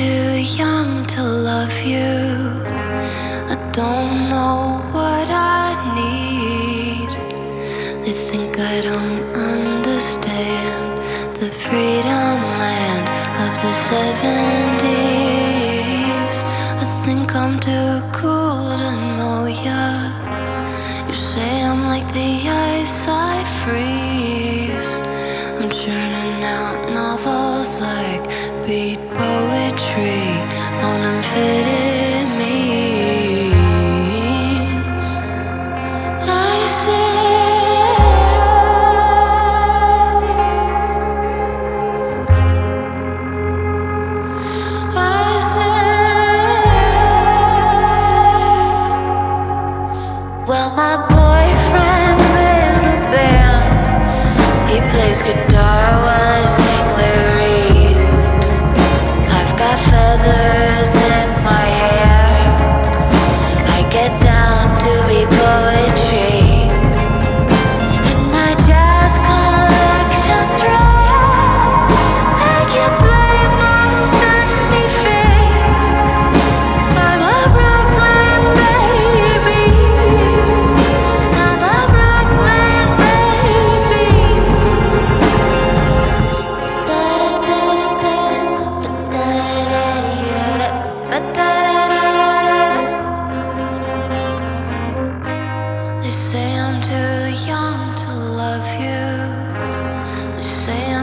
too young to love you. I don't know what I need. They think I don't understand the freedom land of the 70s. I think I'm too cool to know ya. You say I'm like the ice I freeze. I'm churning. tree.